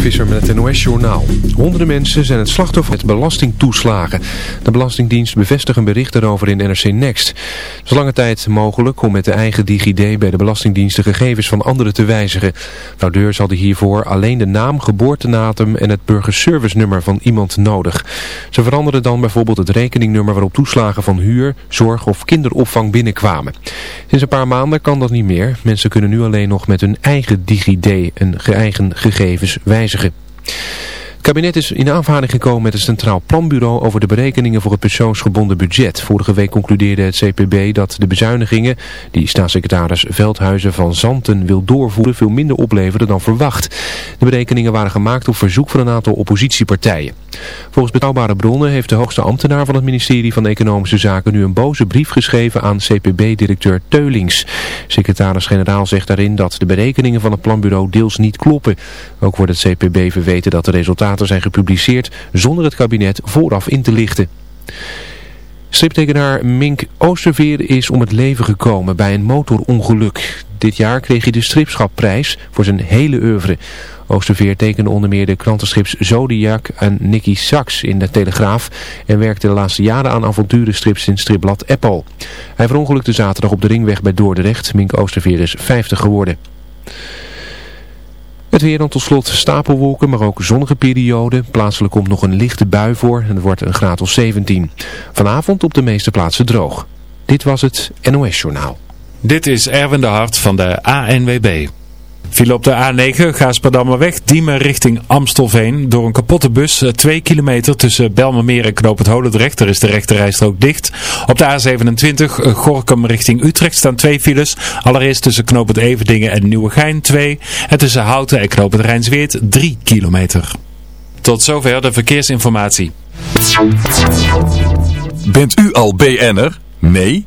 Visser met het NOS-journaal. Honderden mensen zijn het slachtoffer met belastingtoeslagen. De Belastingdienst bevestigt een bericht daarover in NRC Next. Het is lange tijd mogelijk om met de eigen DigiD bij de Belastingdienst de gegevens van anderen te wijzigen. Fraudeurs hadden hiervoor alleen de naam, geboortedatum en het burgerservice-nummer van iemand nodig. Ze veranderden dan bijvoorbeeld het rekeningnummer waarop toeslagen van huur, zorg of kinderopvang binnenkwamen. Sinds een paar maanden kan dat niet meer. Mensen kunnen nu alleen nog met hun eigen DigiD een eigen gegevens wijzigen wijzigen. Het kabinet is in aanvaring gekomen met het Centraal Planbureau over de berekeningen voor het persoonsgebonden budget. Vorige week concludeerde het CPB dat de bezuinigingen die staatssecretaris Veldhuizen van Zanten wil doorvoeren veel minder opleveren dan verwacht. De berekeningen waren gemaakt op verzoek van een aantal oppositiepartijen. Volgens betrouwbare bronnen heeft de hoogste ambtenaar van het ministerie van Economische Zaken nu een boze brief geschreven aan CPB-directeur Teulings. Secretaris-generaal zegt daarin dat de berekeningen van het planbureau deels niet kloppen. Ook wordt het CPB verweten dat de resultaten zijn gepubliceerd zonder het kabinet vooraf in te lichten. Striptekenaar Mink Oosterveer is om het leven gekomen bij een motorongeluk. Dit jaar kreeg hij de stripschapprijs voor zijn hele oeuvre. Oosterveer tekende onder meer de krantenstrips Zodiac en Nicky Sachs in de Telegraaf en werkte de laatste jaren aan avonturenstrips in stripblad Apple. Hij verongelukte zaterdag op de ringweg bij Dordrecht. Mink Oosterveer is 50 geworden. Het weer dan tot slot stapelwolken, maar ook zonnige perioden. Plaatselijk komt nog een lichte bui voor en het wordt een graad of 17. Vanavond op de meeste plaatsen droog. Dit was het NOS Journaal. Dit is Erwin de Hart van de ANWB. Viel op de A9 Gaasperdammerweg, Diemen richting Amstelveen. Door een kapotte bus, 2 eh, kilometer tussen Belmermeer en Knoop het Holendrecht. Er is de rechterrijstrook dicht. Op de A27 eh, Gorkum richting Utrecht staan twee files. Allereerst tussen Knoop het en Nieuwegein 2. En tussen Houten en Knoop het Rijnsweert 3 kilometer. Tot zover de verkeersinformatie. Bent u al BN'er? Nee?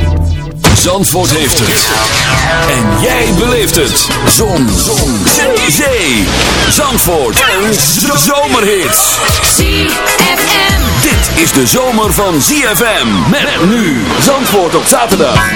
Zandvoort heeft het. En jij beleeft het. Zon. Zon. Zee. Zandvoort. Een zomerhit. ZFM. Dit is de zomer van ZFM. Met nu. Zandvoort op zaterdag.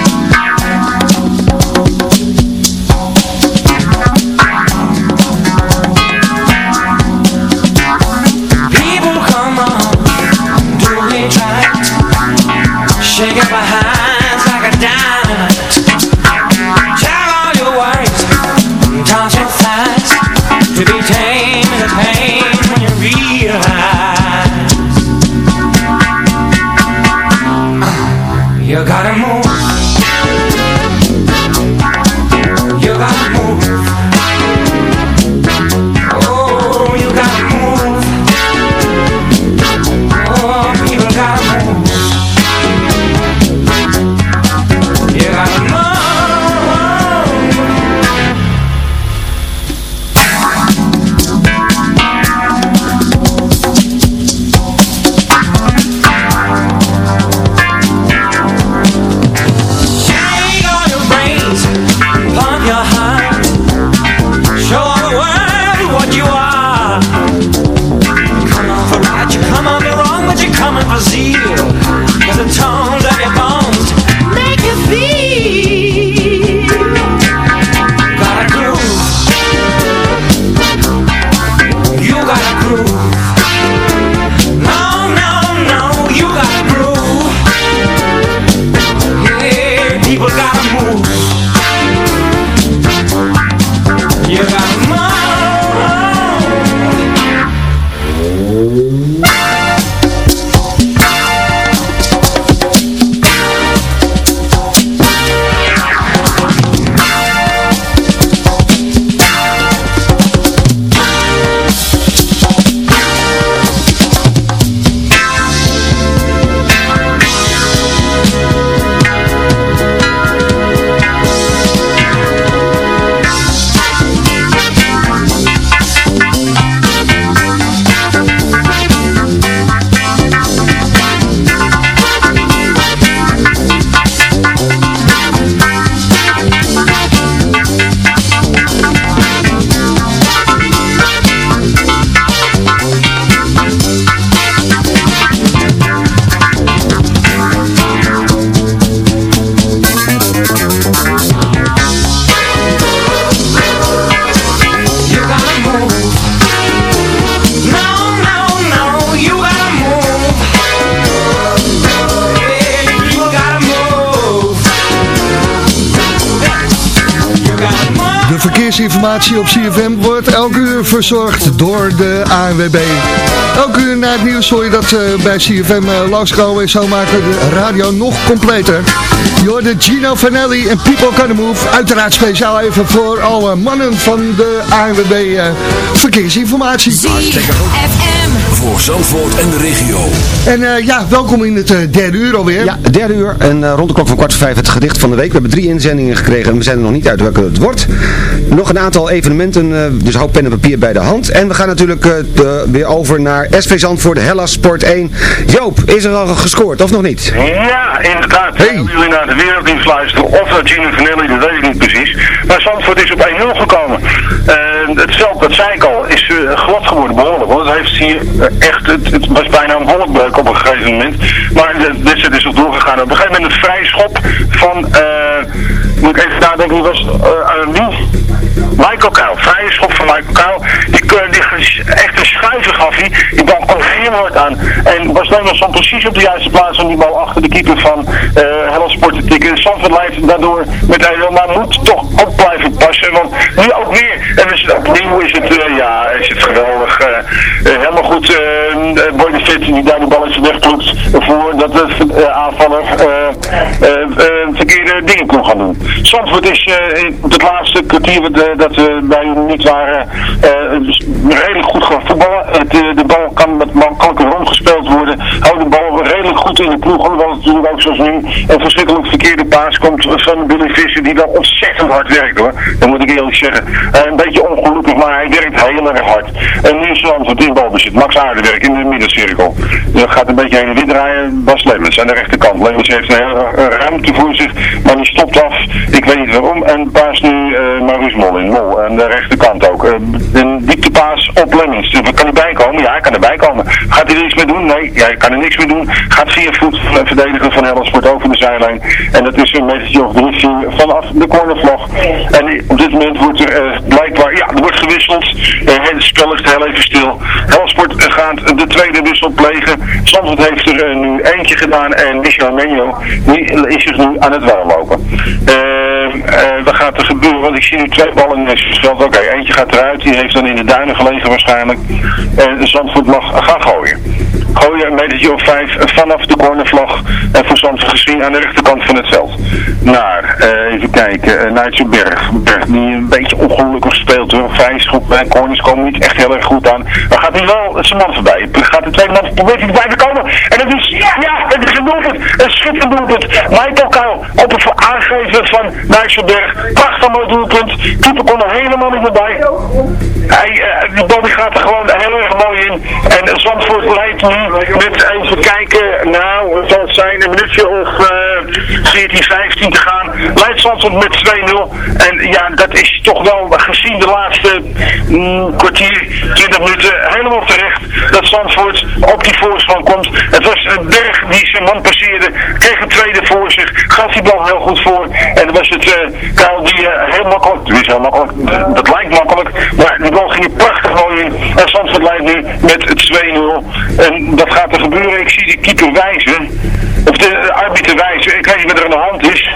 Verkeersinformatie op CFM wordt elke uur verzorgd door de ANWB. Elke uur na het nieuws hoor je dat uh, bij CFM uh, langskomen en zo maken de radio nog completer. Je hoorde Gino Vanelli en People Can Move. Uiteraard speciaal even voor alle mannen van de ANWB uh, verkeersinformatie. Voor Zandvoort en de regio. En uh, ja, welkom in het uh, derde uur alweer. Ja, derde uur en uh, rond de klok van kwart voor vijf het gedicht van de week. We hebben drie inzendingen gekregen en we zijn er nog niet uit welke het wordt. Nog een aantal evenementen, dus hou pen en papier bij de hand. En we gaan natuurlijk de, weer over naar SV Zandvoort, Hellas Sport 1. Joop, is er al gescoord of nog niet? Ja, inderdaad. Hey. jullie naar de werelddienst luisteren of naar Gino Vanelli, dat weet ik niet precies. Maar Zandvoort is op 1-0 gekomen. het veld, dat zei ik al, is glad geworden behoorlijk. Want het heeft hier echt, het, het, was bijna een wolkbreuk op een gegeven moment. Maar de wedstrijd is nog doorgegaan. Op een gegeven moment een vrije schop van, uh, moet ik even nadenken, wie was uh? Michael Kuil, vrije schop van Michael Kuil. Die, die, echt een schuiver gaf hij. Die bal kwam heel hard aan. En was Nederland stond precies op de juiste plaats om die bal achter de keeper van uh, Hellas Sport te tikken. Sanford leidt daardoor met een maar moet toch ook blijven passen. Want nu ook weer. En dus opnieuw is het, uh, ja, is het geweldig. Helemaal goed. Uh, Boy de Fit die daar de balletje wegploegt voordat de aanvaller verkeerde dingen kon gaan doen. Zandvoort is op het laatste kwartier dat bij niet waren redelijk goed gaan voetballen. Het, de bal kan met makkelijke rondgespeeld worden. Houdt de bal redelijk goed in de ploeg. Hoewel het natuurlijk ook zoals nu een verschrikkelijk verkeerde paas komt van Billy Visser die wel ontzettend hard werkt hoor. Dat moet ik eerlijk zeggen. een beetje ongelukkig, maar hij werkt heel erg hard. En nu is in balbezit. Max Aardenwerk in de middencirkel. Dat gaat een beetje heen en weer draaien. Bas Lemmens aan de rechterkant. Lemmens heeft een hele ruimte voor zich, maar die stopt af. Ik weet niet waarom. En paas nu uh, Maurice Mol in. Mol aan de rechterkant ook. Uh, een dieptepaas op Lemmens. Dus kan hij bijkomen? Ja, hij kan erbij komen. Gaat hij er iets mee doen? Nee, ja, hij kan er niks mee doen. Gaat vier voet verdediger van Hellensport over de zijlijn. En dat is een metertje of drie, vanaf de cornervlag. En op dit moment wordt er uh, blijkbaar, ja, er wordt gewisseld. het spel is heel even stil. Hellensport gaat de tweede wissel plegen. Zandvoort heeft er uh, nu eentje gedaan en Michel Menjo is dus nu aan het wel lopen. Uh, wat gaat er gebeuren? Want ik zie nu twee ballen Oké, eentje gaat eruit. Die heeft dan in de duinen gelegen waarschijnlijk. En Zandvoort mag gaan gooien. Gooien een metertje of vijf vanaf de cornervlag. En voor Zandvoort gezien aan de rechterkant van het veld. Naar, even kijken, het Berg. Die een beetje ongelukkig speelt hoor. Vijf schop en corners komen niet echt heel erg goed aan. Maar gaat hij wel zijn man voorbij. Gaat de tweede man probeert hij erbij te komen. En dat is, ja, een doelpunt. Een schitterend doelpunt. Michael Kuil op het aangeven van Nijsselberg. Prachtig mooi doelpunt. Keeper kon er helemaal niet meer bij. Hij, uh, die bal gaat er gewoon heel erg mooi in. En Zandvoort leidt nu met even kijken. Nou, het zal zijn een minuutje of uh, 14, 15 te gaan. Leidt Zandvoort met 2-0. En ja, dat is toch wel gezien de laatste mm, kwartier, 20 minuten helemaal terecht dat Zandvoort op die voorsprong komt. Het was een berg die zijn man passeerde, kreeg een tweede voor zich, gaf die bal heel goed voor. En dan was het uh, die uh, heel makkelijk, die is heel makkelijk, dat lijkt makkelijk, maar die bal ging prachtig mooi in. En Zandvoort leidt nu met 2-0. En dat gaat er gebeuren, ik zie de keeper wijzen. Of de arbiter wijzen, ik weet niet wat er aan de hand is.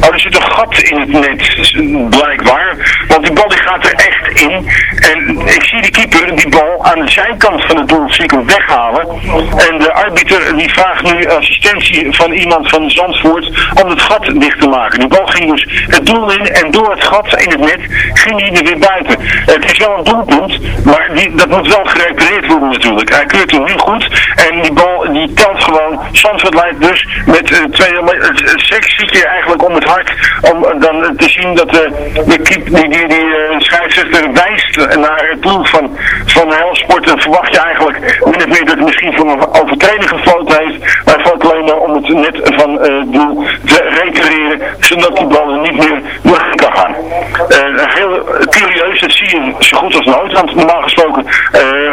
Oh, er zit een gat in het net, blijkbaar. Want die bal die gaat er echt in. En ik zie die keeper die bal aan de zijkant van het doelcirkel weghalen. En de arbiter die vraagt nu assistentie van iemand van Zandvoort om het gat dicht te maken. Die bal ging dus het doel in en door het gat in het net ging hij er weer buiten. Het is wel een doelpunt, maar die, dat moet wel gerepareerd worden natuurlijk. Hij keurt hem nu goed en die bal die telt gewoon. Zandvoort leidt dus met uh, twee, uh, seks zit je eigenlijk om het hart om dan te zien dat de, de keep, die, die, die scheidsrechter wijst naar het doel van, van Helsport. En verwacht je eigenlijk min of meer dat hij misschien voor een overtreding gefloten heeft. Maar alleen maar om het net van het doel te repareren. Zodat die bal er niet meer doorheen kan gaan. heel curieus, dat zie je zo goed als nooit. Want normaal gesproken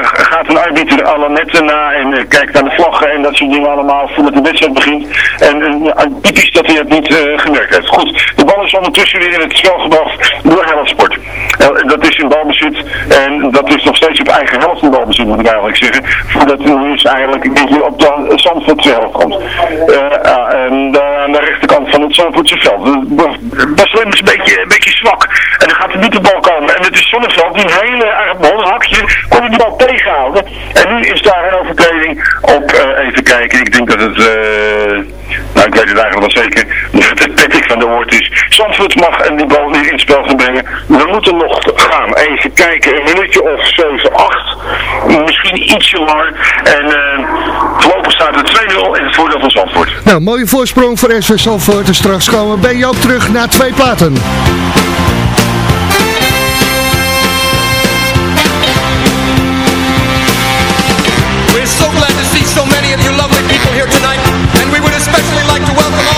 gaat een arbiter alle netten na en kijkt naar de vlaggen en dat soort dingen allemaal voordat de wedstrijd begint. En typisch dat hij het niet gemerkt heeft. Goed, de bal is ondertussen weer in het spel gebracht door Helsport. dat is in balbezit en dat is nog steeds op eigen helft in balbezit moet ik eigenlijk zeggen. Voordat is eigenlijk een beetje op de Zandvoort zelf komt. Uh, en aan de rechterkant van het Zandvoortse veld. Is een beetje, een beetje zwak. En dan gaat er niet de bal komen. En het is Zonneveld die een hele erg hakje kon die bal tegenhouden. En nu is daar een overtreding op, eh, even kijken, ik denk dat het, eh, nou ik weet het eigenlijk wel zeker, dat het Patrick van de Hoort is. Zandvoort mag en die bal niet in het spel gaan brengen. We moeten nog gaan. Even kijken, een minuutje of 7, 8. Misschien ietsje langer. En uh, voorlopig staat het 2-0 in het voordeel van Zandvoort. Nou, mooie voorsprong voor SV Zandvoort. En straks komen bij jou terug naar twee platen. We're so glad welcome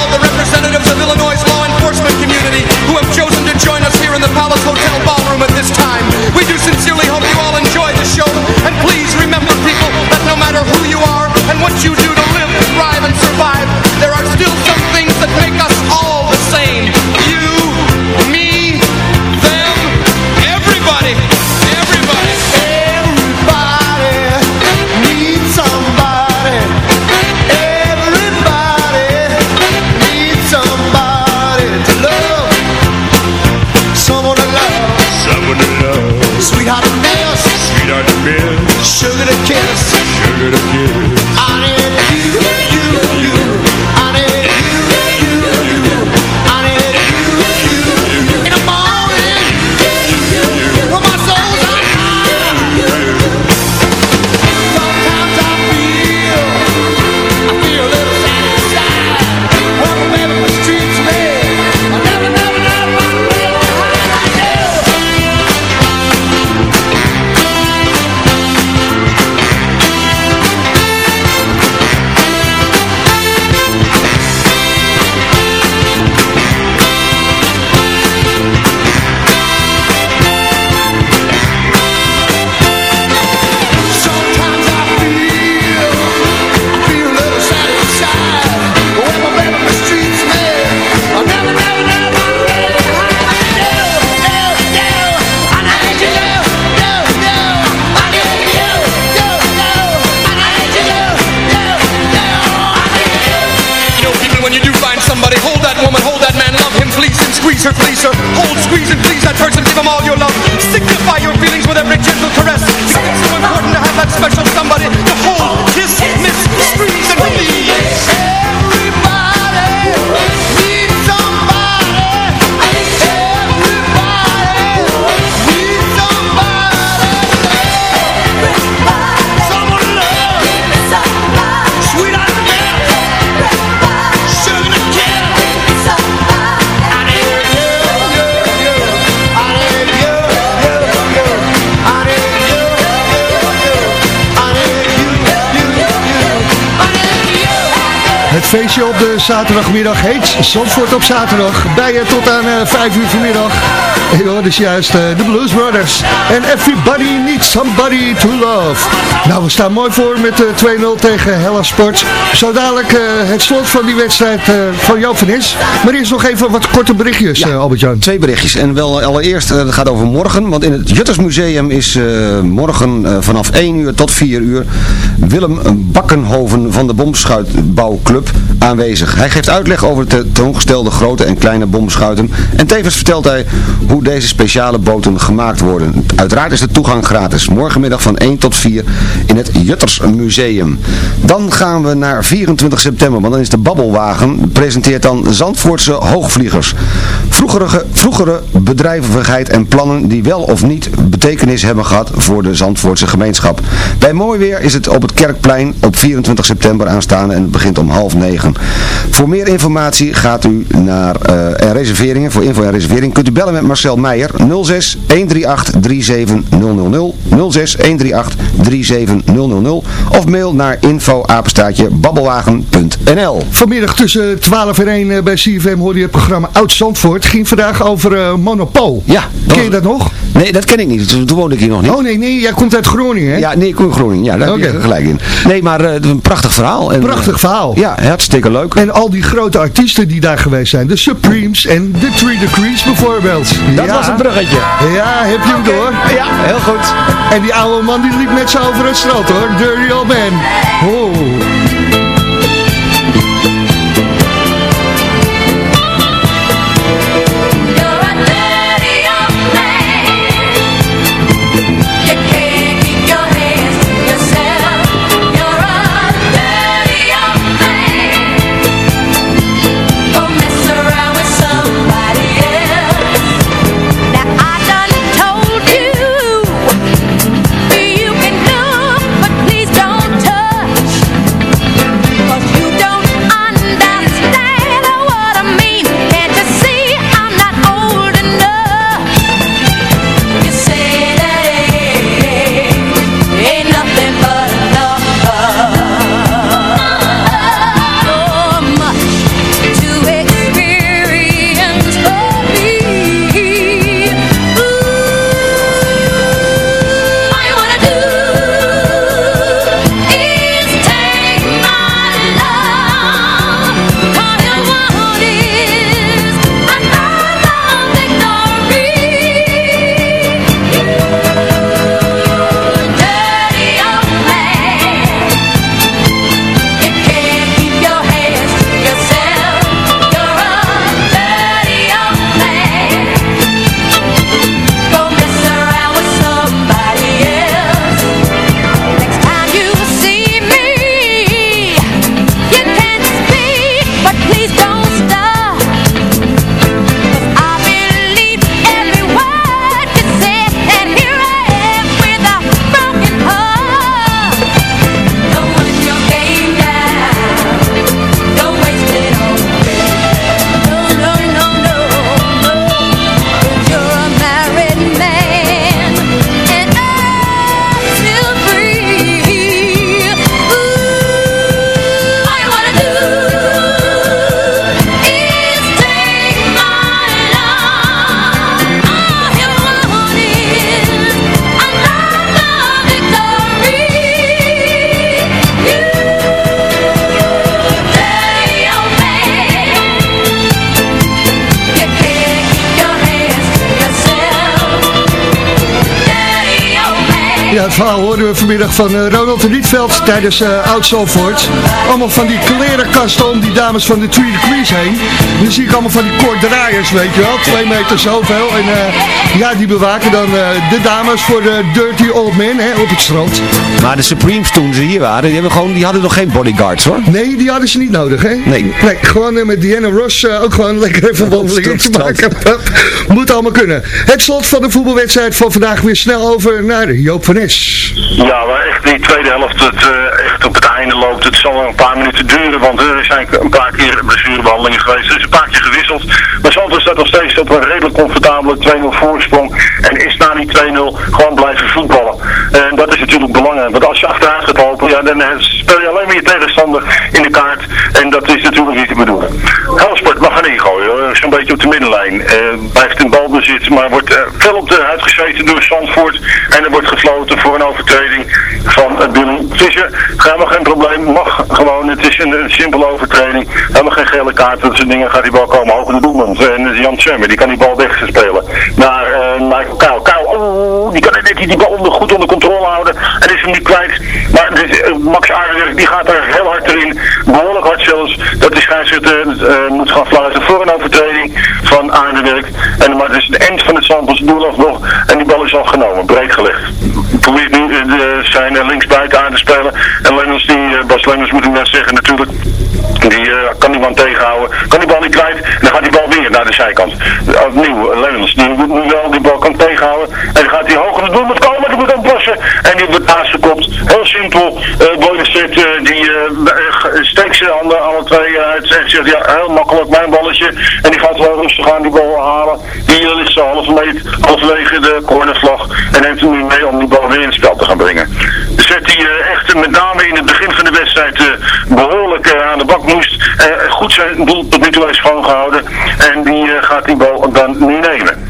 zaterdagmiddag heet Zandvoort op zaterdag. Bij je tot aan eh, 5 uur vanmiddag. Hoort dus juist eh, de Blues Brothers. En Everybody Needs Somebody to Love. Nou, we staan mooi voor met eh, 2-0 tegen Hella Sport. Zo dadelijk eh, het slot van die wedstrijd van Joop van Is. Maar eerst nog even wat korte berichtjes, Albert-Jan. Twee berichtjes. En wel allereerst, het gaat over morgen. Want in het Juttersmuseum is morgen vanaf 1 uur tot 4 uur Willem Bakkenhoven van de Bomschuitbouwclub aanwezig. Hij geeft uitleg over de tentoongestelde grote en kleine bomschuiten. En tevens vertelt hij hoe deze speciale boten gemaakt worden. Uiteraard is de toegang gratis. Morgenmiddag van 1 tot 4 in het Juttersmuseum. Dan gaan we naar 24 september, want dan is de Babbelwagen. Presenteert dan Zandvoortse hoogvliegers. Vroegere, vroegere bedrijvigheid en plannen die wel of niet betekenis hebben gehad voor de Zandvoortse gemeenschap. Bij mooi weer is het op het Kerkplein op 24 september aanstaande en het begint om half negen. Voor meer informatie gaat u naar eh, en reserveringen, voor info en reservering kunt u bellen met Marcel Meijer 06 138 37000 06 138 37000 of mail naar info babbelwagen.nl Vanmiddag tussen 12 en 1 eh, bij CFM hoorde je het programma Oud Zandvoort. Ging vandaag over eh, Monopool. Ja. Ken je dat nog? Nee, dat ken ik niet. Toen toen woonde ik hier nog niet. Oh nee, nee, jij komt uit Groningen hè? Ja, nee, ik kom uit Groningen. Ja, daar heb Oké. je gelijk in. Nee, maar eh, een prachtig verhaal. En, Prachtig verhaal. ja, hartstikke leuk. En al die grote artiesten die daar geweest zijn. De Supremes en de Three Degrees bijvoorbeeld. Dat Ja. was een bruggetje. Ja, heb je hem door? Ja, heel goed. En die oude man die liep met z'n over het strand hoor. Dirty old man. Oh. Het verhaal hoorden we vanmiddag van eh, Ronald Rietveld tijdens uh, Oud Zalvoort. Allemaal van die klerenkasten om die dames van de Three Degrees heen. En dan zie ik allemaal van die koorddraaiers, weet je wel. Twee meter zoveel. En uh, ja, die bewaken dan de dames voor de Dirty Old Men hè, op het strand. Maar de Supremes toen ze hier waren, die, hebben gewoon, die hadden nog geen bodyguards hoor. Nee, die hadden ze niet nodig hè. Nee. Nee, gewoon met Diana Ross ook gewoon lekker even wandelingen te maken. Moet allemaal kunnen. Het slot van de voetbalwedstrijd van vandaag weer snel over naar Joop van Es. Ja, maar echt die tweede helft, het, uh, echt op het einde loopt. Het zal een paar minuten duren, want er zijn een paar keer blessurebehandelingen geweest. Er is een paar keer gewisseld. Maar Zandvoort staat nog steeds op een redelijk comfortabele 2-0 voorsprong. En is na die 2-0 gewoon blijven voetballen. En dat is natuurlijk belangrijk. Want als je achteruit gaat lopen, ja, dan speel je alleen maar je tegenstander in de kaart. En dat is natuurlijk niet te bedoelen. Helsport mag gaan ingooien, zo'n beetje op de middenlijn. Blijft in balbezit, maar wordt fel op de uitgezeten door Zandvoort. En er wordt gefloten voor een overtreding van uh, Billy Visser. Helemaal geen probleem, mag gewoon. Het is een, simpele overtreding. Helemaal geen gele kaart, dat soort dingen gaat die bal komen over de doelman. En Jan Tsemmer, die kan die bal wegspelen. Naar Michael Kuil. Kuil, oh, die kan net die, die bal goed onder controle houden. En is hem niet kwijt. Maar dus, Max Aardenwerk, die gaat er heel hard erin. Behoorlijk hard zelfs. Dat de scheidsrechter moet gaan fluiten voor een overtreding van Aardenwerk. En, maar het is het eind van het Zandvoorts doel nog. En die bal is al genomen, breed gelegd. Nu uh, zijn uh, linksbuiten aan te spelen. En Lenners, die, uh, Bas Lenners moet ik net zeggen natuurlijk. Die kan die man tegenhouden. Kan die bal niet kwijt. Dan gaat die bal weer naar de zijkant. Opnieuw, Lenners, die moet nu wel die bal kan tegenhouden. En dan gaat hij hoog in het doel moet komen. Die moet dan passen. En die wordt aangekopt. Heel simpel. Boyenstedt, die steekt ze alle, alle twee uit. En zegt, ja, heel makkelijk, mijn balletje. En die gaat wel rustig aan die bal halen. Die ligt zo half halverwege de cornervlag. En neemt hem nu mee om die bal weer in het spel te gaan brengen. Dus zet hij uh, echt met name in het begin van de wedstrijd uh, behoorlijk uh, aan de bak moest. goed zijn doel tot nu toe heeft schoongehouden. En die gaat die bal dan nu nemen.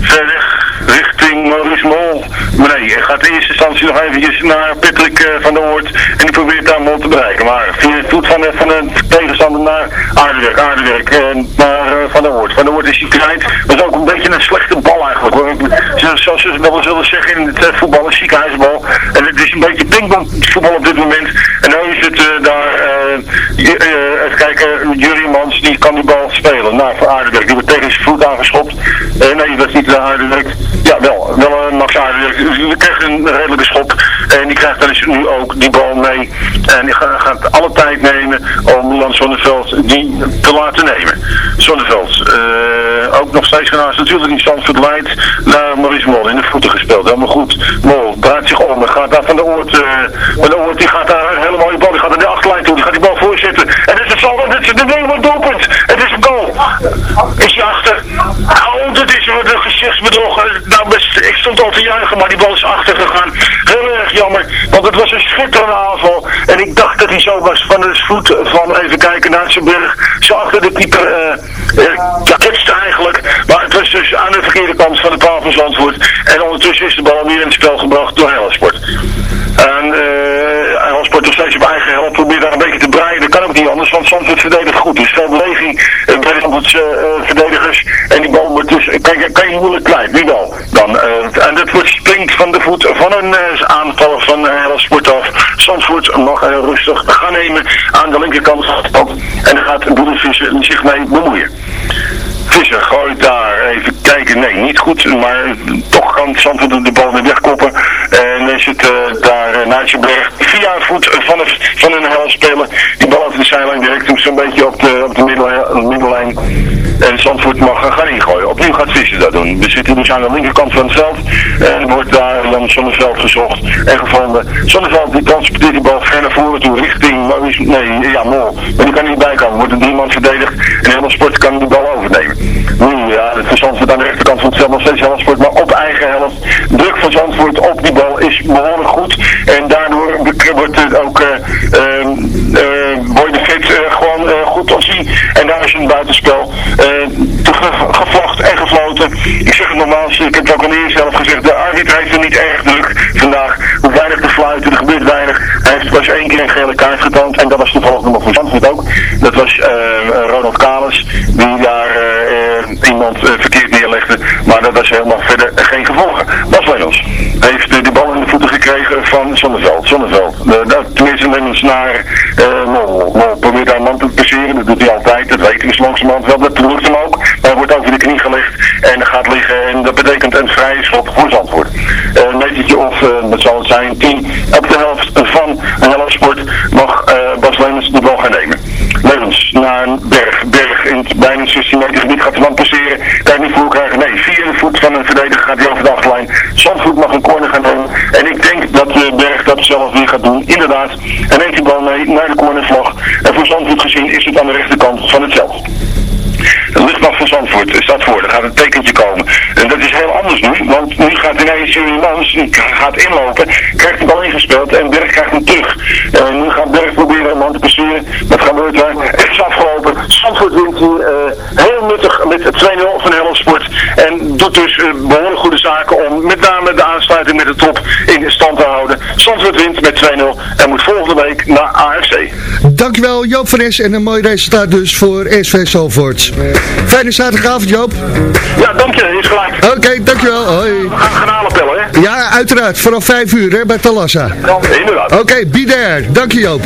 Verder richting Maurice Mol. Maar nee, gaat in eerste instantie nog eventjes naar Patrick uh, van der Hoort. En die probeert daar Mol te bereiken. Maar via het voet van, de, van een tegenstander naar Aardewerk. Aardewerk en naar uh, Van der Hoort. Van der Hoort is hij kwijt. Dat is ook een beetje een slechte bal eigenlijk. Hoor. Zoals ze wel zullen zeggen in het uh, voetbal, een ziekenhuisbal. En het is een beetje pingpong voetbal op dit moment. En nu is het daar, even kijken, Jurie Mans, die kan die bal spelen. Nou, voor Aardewerk. Die wordt tegen zijn voet aangeschopt. nee, dat is niet de Aardewerk. Ja, wel. Wel een Max Aardewerk. Die krijgt een redelijke schop. En die krijgt dan dus nu ook die bal mee. En die gaat, alle tijd nemen om Milan Zonneveld die te laten nemen. Zonneveld. Uh, ook nog steeds genaast natuurlijk die Zandvoort leidt naar Maurice Mol. In de voeten gespeeld. Helemaal goed. Mol draait zich om. En gaat daar van de Oort. Uh, van de Oort die gaat daar een hele bal. Die gaat naar de achterlijn toe. Die gaat die bal voorzetten. En dit is het saldo. Dit is de nieuwe doelpunt. Het is. Is hij achter. Oh, dit is een gezichtsbedrog. Nou, best, ik stond al te juichen, maar die bal is achter gegaan. Heel erg jammer, want het was een schitterende aanval. En ik dacht dat hij zo was van de voet van, even kijken, naar zijn berg. Zo achter de keeper, uh, uh, eigenlijk. Maar het was dus aan de verkeerde kant van de paal. En ondertussen is de bal weer in het spel gebracht door Helsport. En uh, Helsport nog steeds op eigen helft probeert daar ook niet anders, want Zandvoort verdedigt goed. Dus veel beweging uh, bij Zandvoorts uh, verdedigers. En die bal wordt dus, kan, kan je moeilijk kwijt, nu wel. Dan, en dat wordt springt van de voet van een aanvaller van Helsport af. Zandvoort uh, rustig gaan nemen aan de linkerkant het. En dan gaat Boele Visser zich mee bemoeien. Visser gooit daar even kijken. Nee, niet goed. Maar toch kan Zandvoort de bal weer wegkoppen. En is het uh, daar uh, via voet van, het, van een helspeler. Die bal over de zijlijn direct hem zo'n beetje op de, op de middellijn. En Zandvoort mag gaan ingooien. Opnieuw gaat Visser dat doen. We zitten dus aan de linkerkant van het veld. En er wordt daar dan Zonneveld gezocht en gevonden. Zonneveld die transporteert die bal ver naar voren toe richting nee, ja, Mol. Maar die kan er niet bij komen. Wordt een drie man verdedigd. En helemaal sport kan die bal overnemen. Nu, ja, het is Zandvoort aan de rechterkant van het veld nog steeds Zandvoort, maar op eigen helft. Druk van Zandvoort op die bal is behoorlijk goed. En daardoor wordt het ook uh, uh, Boy de Fit uh, gewoon goed tot zien. En daar is een buitenspel gevlacht en gefloten. Ik zeg het nogmaals, ik heb het ook al eerder zelf gezegd, de arbiter heeft er niet erg druk vandaag. Hoe weinig te fluiten, er gebeurt weinig. Hij heeft pas één keer een gele kaart getoond en dat was toevallig nog voor Zandvoort ook. Dat was Ronald Kalis, die daar iemand verkeerd. Maar dat was helemaal verder geen gevolgen. Bas Lennons heeft eh, de bal in de voeten gekregen van Zonneveld. Zonneveld, uh, nou, tenminste Lennons naar uh, Mol. Mol probeert daar een man te passeren, dat doet hij altijd, dat weet hij dus langzamerhand wel, dat lukt hem ook. Maar hij wordt over de knie gelegd en gaat liggen en dat betekent een vrije schot voor Zandvoort. een metertje of, dat zal het zijn, 10 op de helft van een helftsport mag Bas Lennons de bal gaan nemen. Lennons naar een berg, berg in het bijna 16 meter gebied gaat de man passeren, kan niet voor krijgen, nee, vier voet van een verdediger gaat hij over de achterlijn. Zandvoort mag een corner gaan nemen. En ik denk dat de Berg dat zelf weer gaat doen. Inderdaad. En neemt die bal mee naar de cornervlag. En voor Zandvoort gezien is het aan de rechterkant van het veld. De luchtmacht van Zandvoort voor, er gaat een tekentje komen. En dat is heel anders nu, want nu gaat ineens die gaat inlopen, krijgt de bal ingespeeld en Berg krijgt hem terug. En nu gaat Berg proberen een man te passeren, dat gebeurt daar. Het is afgelopen, Zandvoort wint hier uh, heel nuttig met 2-0 van Hello Sport. En doet dus uh, behoorlijk om met name de aansluiting met de top in stand te houden. Zandvoort wint met 2-0 en moet volgende week naar AFC. Dankjewel Joop van Es en een mooi resultaat dus voor SV Zandvoort. Fijne zaterdagavond Joop. Ja, dank je, is gelijk. Oké, okay, dankjewel. Hoi. We gaan gaan aanpellen, hè? Ja, uiteraard. Vanaf 5 uur hè, bij Talassa. Inderdaad. Oké, okay, be there. Dank je Joop.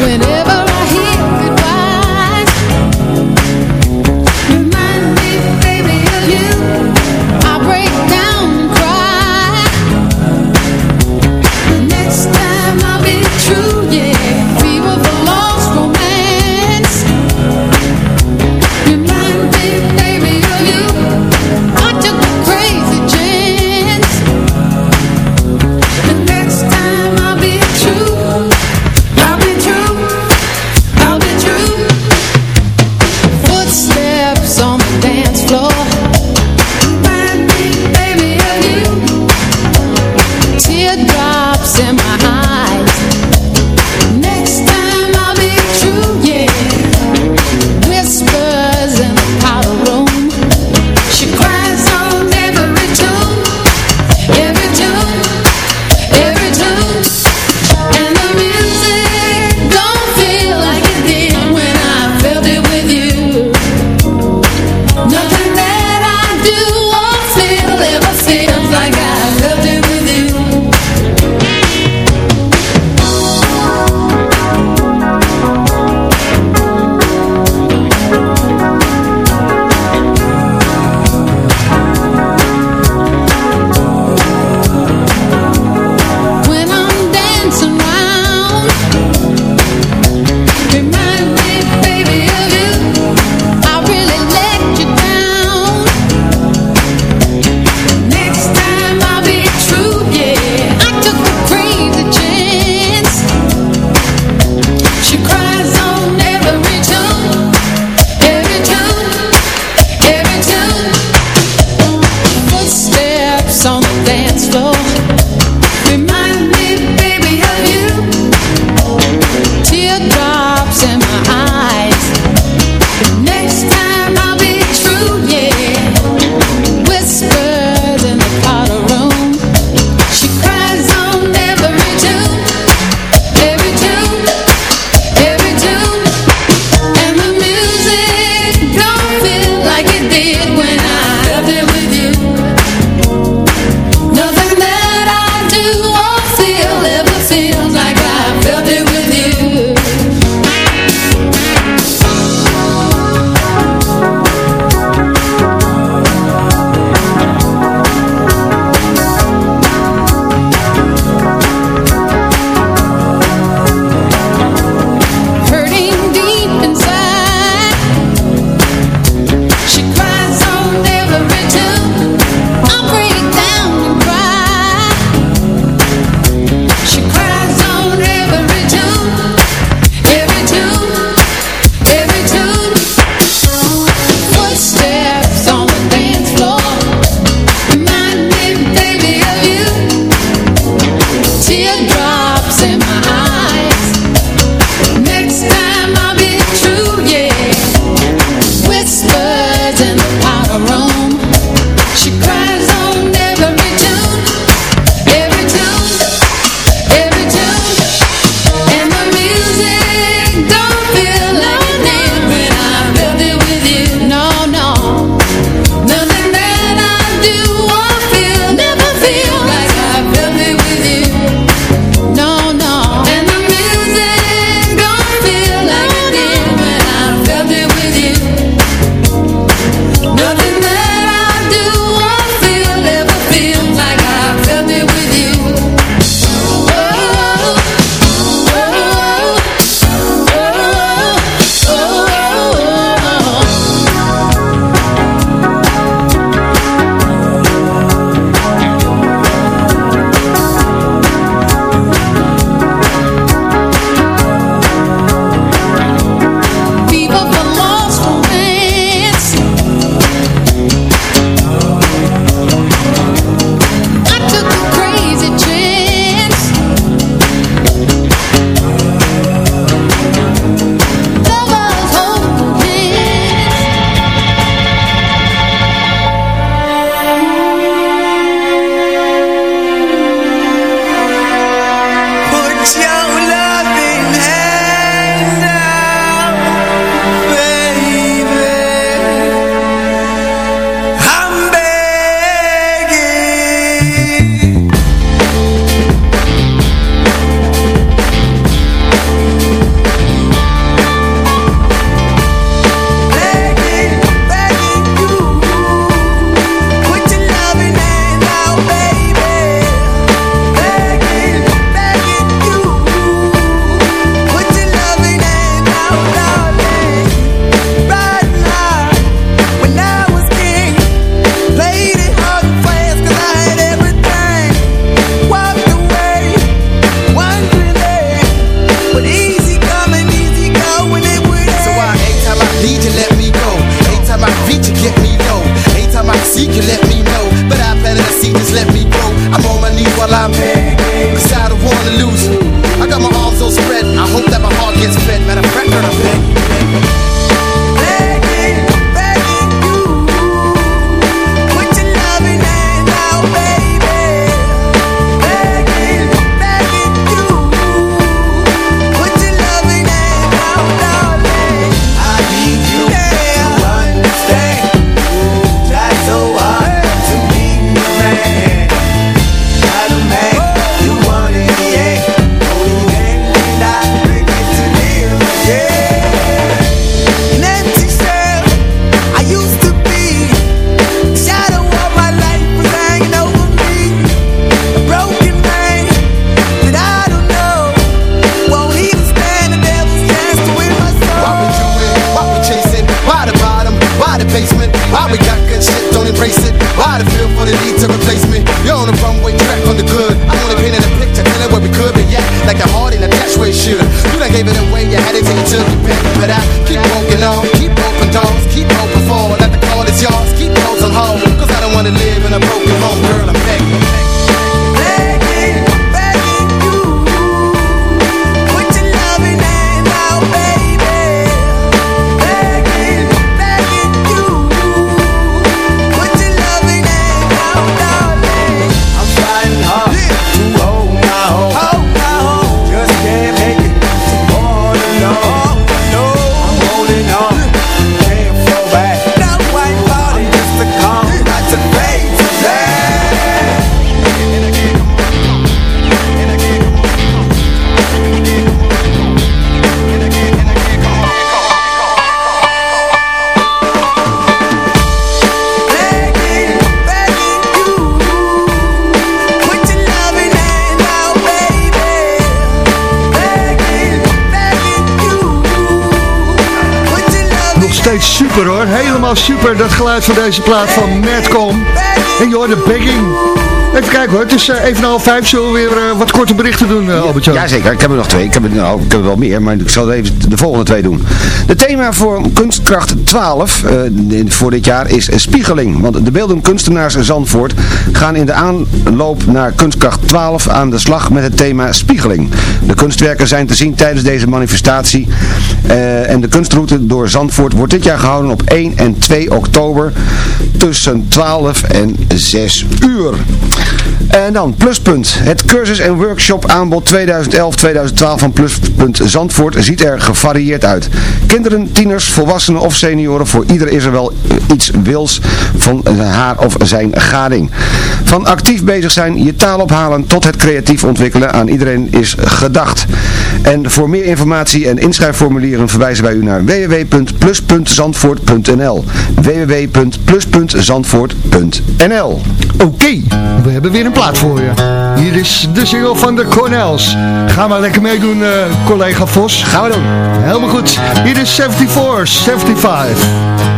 but I hoor, helemaal super dat geluid van deze plaat van Madcom. En je hoort de begging. Even kijken hoor, het is eh, even half vijf, zullen we weer eh, wat korte berichten doen uh, Albert-Jan? Jazeker, ik heb er nog twee. Ik heb, er, nou, ik heb er wel meer, maar ik zal even de volgende twee doen. De thema voor Kunstkracht 12 eh, in- voor dit jaar is spiegeling. Want de beeldend kunstenaars Zandvoort gaan in de aanloop naar Kunstkracht 12 aan de slag met het thema spiegeling. De kunstwerken zijn te zien tijdens deze manifestatie. eh, en de kunstroute door Zandvoort wordt dit jaar gehouden op 1 en 2 oktober tussen 12 en 6 uur. En dan Pluspunt. Het cursus- en workshop aanbod 2011-2012 van Pluspunt Zandvoort ziet er gevarieerd uit. Kinderen, tieners, volwassenen of senioren, voor ieder is er wel eh, iets wils van haar of zijn gading. Van actief bezig zijn, je taal ophalen tot het creatief ontwikkelen aan iedereen is gedacht. En voor meer informatie en inschrijfformulieren verwijzen wij u naar www.plus.zandvoort.nl www.plus.zandvoort.nl Oké, we hebben weer een plaat voor je. Hier is de single van de Cornels. Ga maar lekker meedoen, eh, collega Vos. Gaan we doen. Helemaal goed. Hier is 74, 75.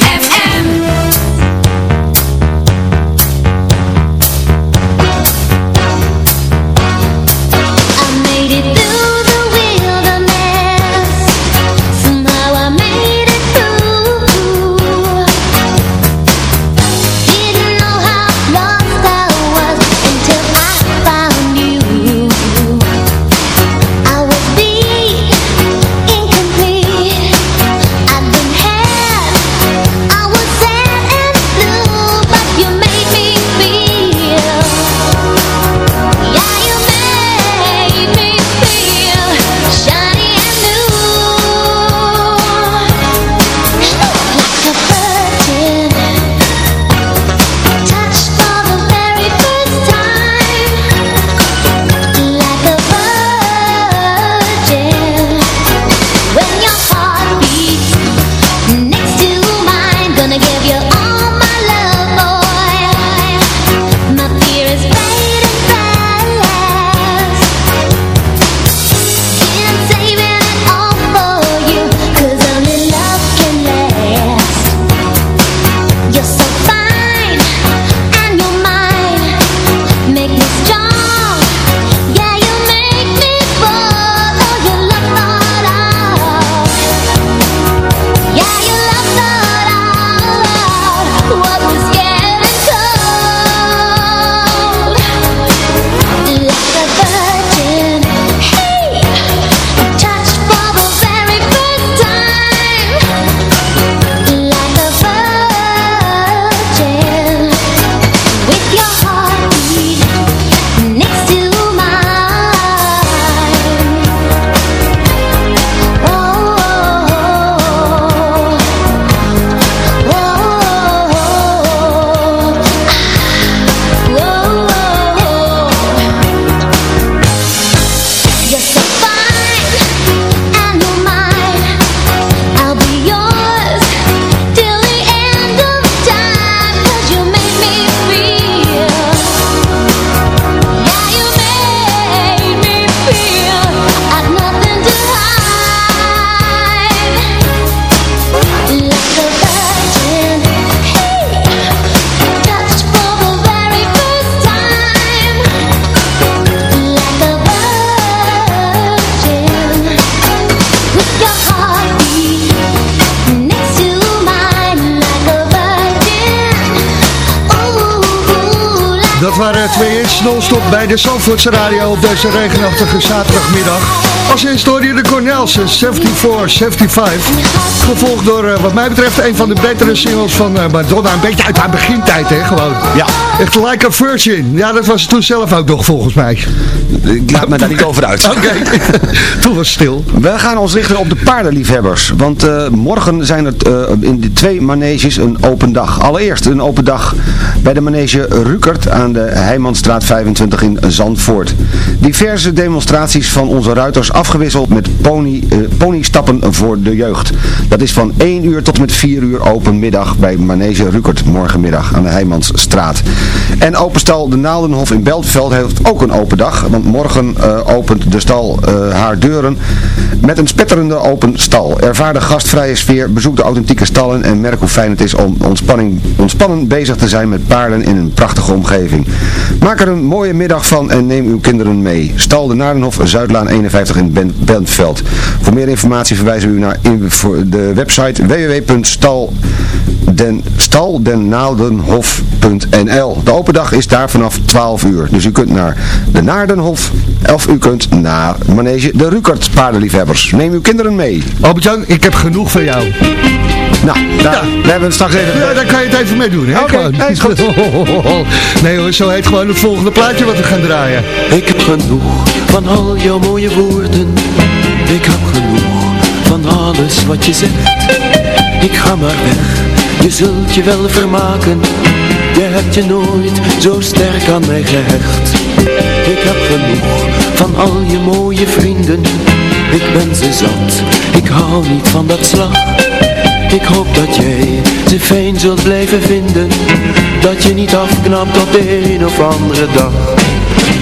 Dat waren twee hits non-stop bij de Zandvoortse Radio op deze regenachtige zaterdagmiddag. Als eerste hoorde je de Cornels, eh, 74, 75. Gevolgd door, eh, wat mij betreft, een van de betere singles van eh, Madonna. Een beetje uit haar begintijd, hè, gewoon. Ja. Echt like a virgin. Ja, dat was toen zelf ook nog, volgens mij. Ik laat me daar niet over uit. Oké, toen was het stil. We gaan ons richten op de paardenliefhebbers. Want eh, morgen zijn er eh, in de twee maneges een open dag. Allereerst een open dag bij de manege Rukert aan de Heijmanstraat 25 in Zandvoort. Diverse demonstraties van onze ruiters afgewisseld met pony, eh, ponystappen voor de jeugd. Dat is van 1 uur tot met 4 uur open middag bij manege Rukert morgenmiddag aan de Heijmansstraat. En openstal de Naaldenhof in Beltveld heeft ook een open dag. Want morgen eh, opent de stal eh, haar deuren met een spetterende open stal. Ervaar de gastvrije sfeer, bezoek de authentieke stallen en merk hoe fijn het is om ontspanning, ontspannen bezig te zijn met paarden in een prachtige omgeving. Maak er een mooie middag van en neem uw kinderen mee. Stal de Naardenhof, Zuidlaan 51 in Ben- Bentveld. Voor meer informatie verwijzen we u naar de website www.stalden staldennaaldenhof.nl De open dag is daar vanaf 12 uur. Dus u kunt naar de Naardenhof of u kunt naar Manege de Rukert paardenliefhebbers. Neem uw kinderen mee. Albert-Jan, ik heb genoeg van jou. Nou, daar, we hebben het straks even... Ja, daar kan je het even mee doen, hè? Oké, Gewoon. nee, is goed. nee hoor, zo heet gewoon het volgende plaatje wat we gaan draaien. Ik heb genoeg van al jouw mooie woorden. Ik heb genoeg van alles wat je zegt. Ik ga maar weg, je zult je wel vermaken. Je hebt je nooit zo sterk aan mij gehecht. Ik heb genoeg van al je mooie vrienden. Ik ben ze zat, ik hou niet van dat slag. Ik hoop dat jij ze fijn zult blijven vinden Dat je niet afknapt op de een of andere dag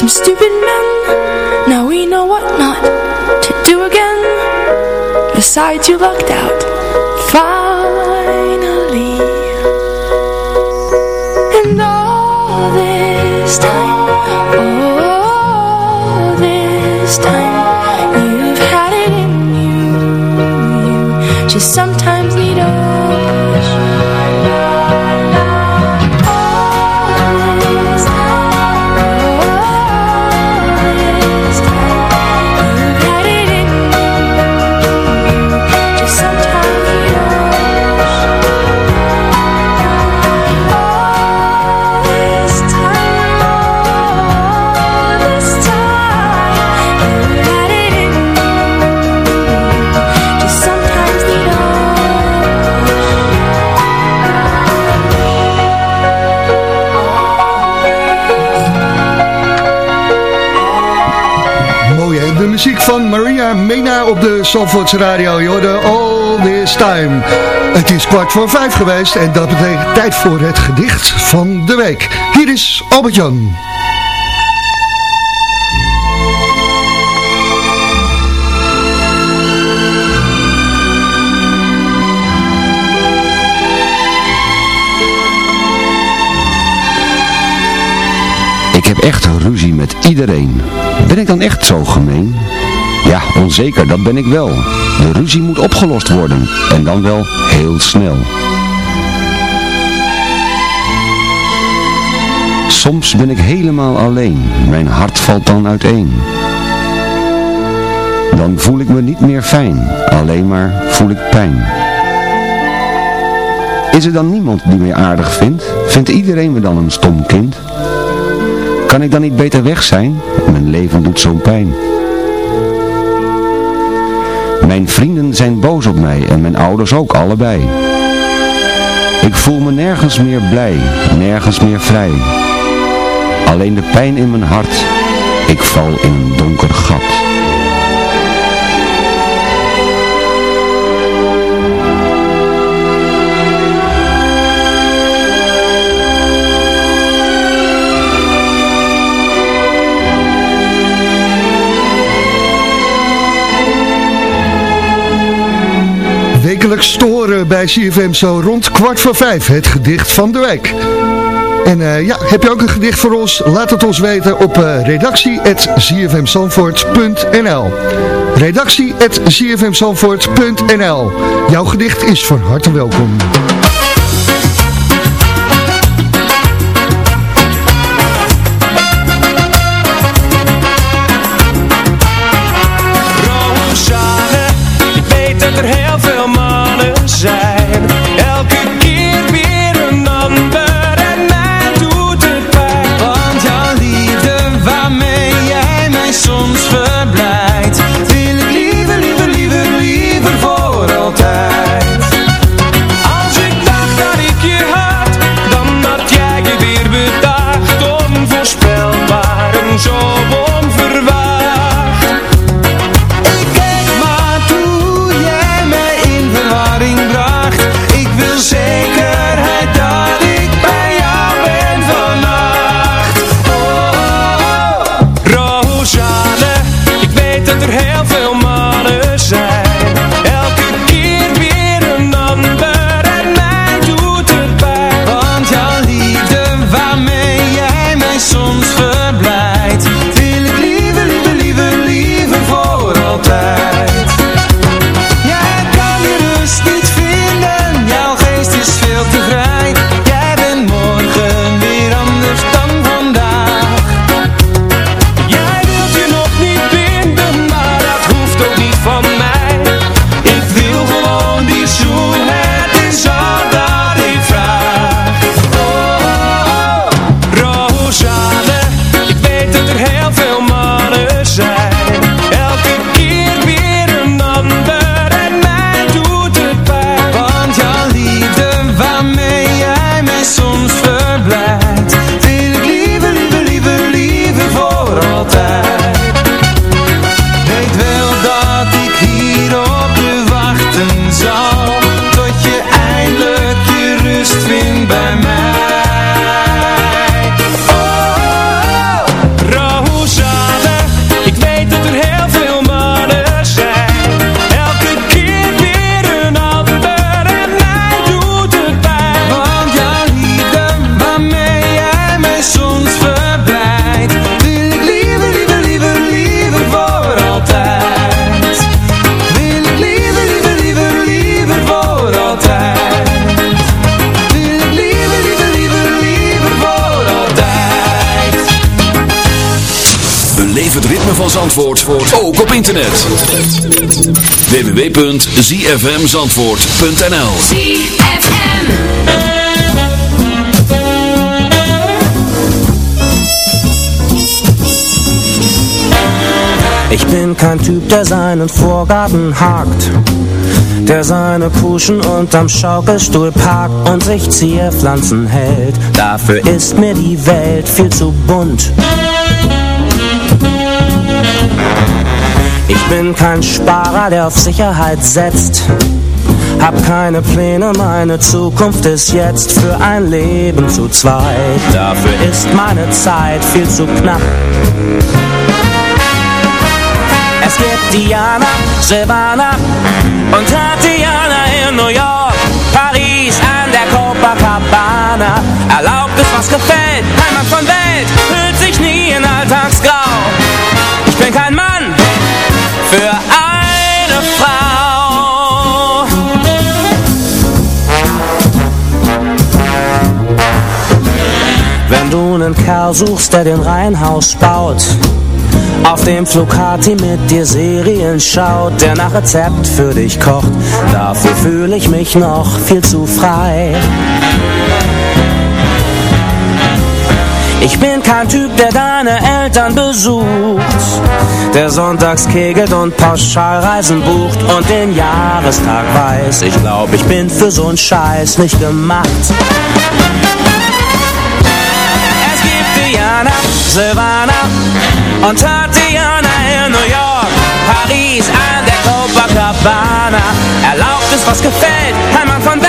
Some stupid men. Now we know what not to do again. Besides you lucked out. Five. Op de Zandvoorts Radio. Je hoorde All This Time. Het is kwart voor vijf geweest en dat betekent tijd voor het gedicht van de week. Hier is Albert-Jan. Ik heb echt ruzie met iedereen. Ben ik dan echt zo gemeen? Ja, onzeker, dat ben ik wel. De ruzie moet opgelost worden. En dan wel heel snel. Soms ben ik helemaal alleen. Mijn hart valt dan uiteen. Dan voel ik me niet meer fijn. Alleen maar voel ik pijn. Is er dan niemand die mij aardig vindt? Vindt iedereen me dan een stom kind? Kan ik dan niet beter weg zijn? Mijn leven doet zo'n pijn. Mijn vrienden zijn boos op mij en mijn ouders ook allebei. Ik voel me nergens meer blij, nergens meer vrij. Alleen de pijn in mijn hart, ik val in een donker gat. Wekelijks storen bij CFM zo rond kwart voor vijf. Het gedicht van de week. En eh, ja, heb je ook een gedicht voor ons? Laat het ons weten op uh, redactie.zfmzandvoort.nl redactie.zfmzandvoort.nl Jouw gedicht is van harte welkom. Zandvoort ook op internet. www.zfmzandvoort.nl ZFM. Ich bin kein Typ, der seinen Vorgarten hakt, der seine Kuschen unterm Schaukelstuhl parkt und sich Zierpflanzen hält. Dafür ist mir die Welt viel zu bunt. Ich bin kein Sparer, der auf Sicherheit setzt. Hab keine Pläne, meine Zukunft ist jetzt für ein Leben zu zweit. Dafür ist meine Zeit viel zu knapp. Es gibt Diana, Silvana und Tatiana in New York, Paris an der Copacabana. Erlaubt es, was gefällt, Heimat von Welt, hüllt sich nie in Alltagsgrau. Einen Kerl suchst, der den Reihenhaus baut, auf dem Flugati mit dir Serien schaut, der nach Rezept für dich kocht, dafür fühle ich mich noch viel zu frei. Ich bin kein Typ, der deine Eltern besucht, der sonntags kegelt und Pauschalreisen bucht und den Jahrestag weiß. Ich glaube, ich bin für so'n Scheiß nicht gemacht. Silvana und Tatiana in New York, Paris an der Copacabana. Erlaubt es, was gefällt, Heimat von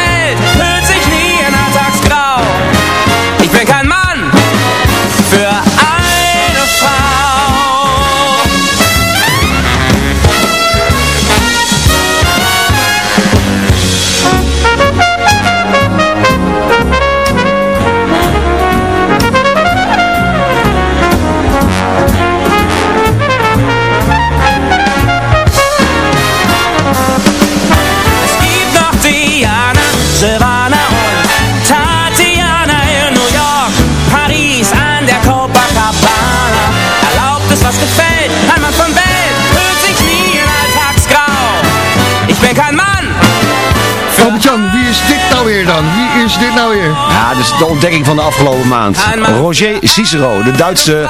is de ontdekking van de afgelopen maand. Roger Cicero, de Duitse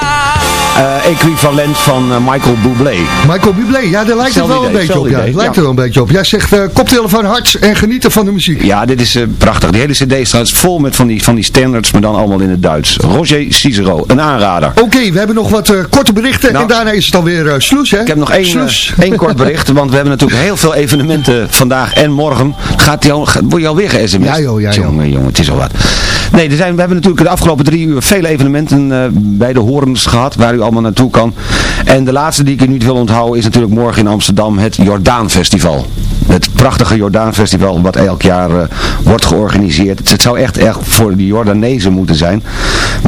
eh, equivalent van eh, Michael Bublé. Michael Bublé, ja, daar lijkt het wel een beetje op. Ja. idee, Lijkt ja. er wel een beetje op. Jij zegt eh koptelefoon hard en genieten van de muziek. Ja, dit is eh, prachtig. Die hele cd staat vol met van die, van die standards, maar dan allemaal in het Duits. Roger Cicero, een aanrader. Oké, we hebben nog wat eh, korte berichten Nou, en daarna is het alweer uh, sloes, hè? Ik heb nog één, één kort bericht, want we hebben natuurlijk heel veel evenementen vandaag en morgen. Gaat gaat, word je alweer ge-sms? Ja, joh, ja, joh. Jongen, jongen, het is al wat. Nee, er zijn, we hebben natuurlijk de afgelopen drie uur vele evenementen eh, bij de horens gehad, waar u allemaal naartoe kan. En de laatste die ik u niet wil onthouden is natuurlijk morgen in Amsterdam het Jordaan Festival. Het prachtige Jordaan Festival wat elk jaar eh, wordt georganiseerd. Het, zou echt, echt voor de Jordanezen moeten zijn.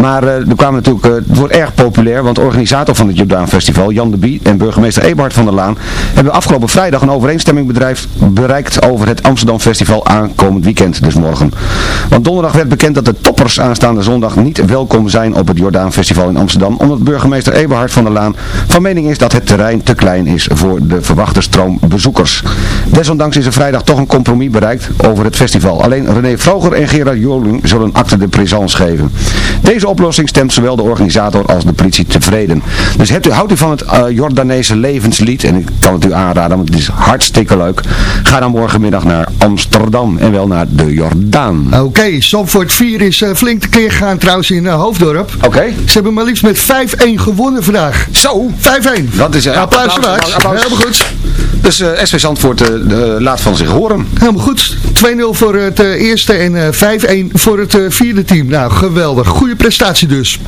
Maar eh, er kwamen natuurlijk, eh, het wordt erg populair, want de organisator van het Jordaan Festival, Jan de Bie en burgemeester Eberhard van der Laan, hebben afgelopen vrijdag een overeenstemming bereikt over het Amsterdam Festival aankomend weekend, dus morgen. Want donderdag werd bekend dat de toppers aanstaande zondag niet welkom zijn op het Jordaan Festival in Amsterdam, omdat burgemeester Eberhard van der Laan van mening is dat het terrein te klein is voor de verwachte stroom bezoekers. Desondanks is er vrijdag toch een compromis bereikt over het festival. Alleen René Vroger en Gerard Joling zullen acte de présence geven. Deze oplossing stemt zowel de organisator als de politie tevreden. Dus hebt u, houdt u van het eh, Jordaanese levenslied, en ik kan het u aanraden, want het is hartstikke leuk. Ga dan morgenmiddag naar Amsterdam en wel naar de Jordaan. Oké, Zandvoort 4 is eh, flink te keer gegaan trouwens in eh, Hoofddorp. Oké. Ze hebben maar liefst met 5-1 gewonnen vandaag. Zo! 5-1. Dat is, applaus applaus, applaus. Helemaal goed. Dus SV Zandvoort de- laat van zich horen. Helemaal goed. 2-0 voor het eh, eerste en eh, 5-1 voor het eh, vierde team. Nou, geweldig. Goede prestatie dus.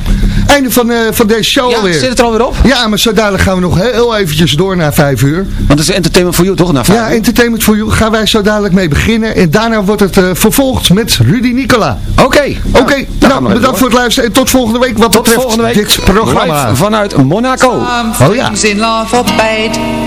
Einde van, eh, van deze show Ja, alweer. zit het er alweer op? Ja, maar zo dadelijk gaan we nog heel eventjes door naar 5 uur. Want het is entertainment voor jou toch? Na vijf Ja, uur? Entertainment for You gaan wij zo dadelijk mee beginnen. En daarna wordt het eh, vervolgd met Rudy Nicola. Oké. Oké, Nou, nou, bedankt door. voor het luisteren. En tot volgende week wat Tot betreft volgende week. dit programma. Live vanuit Monaco. Oh, ja. in life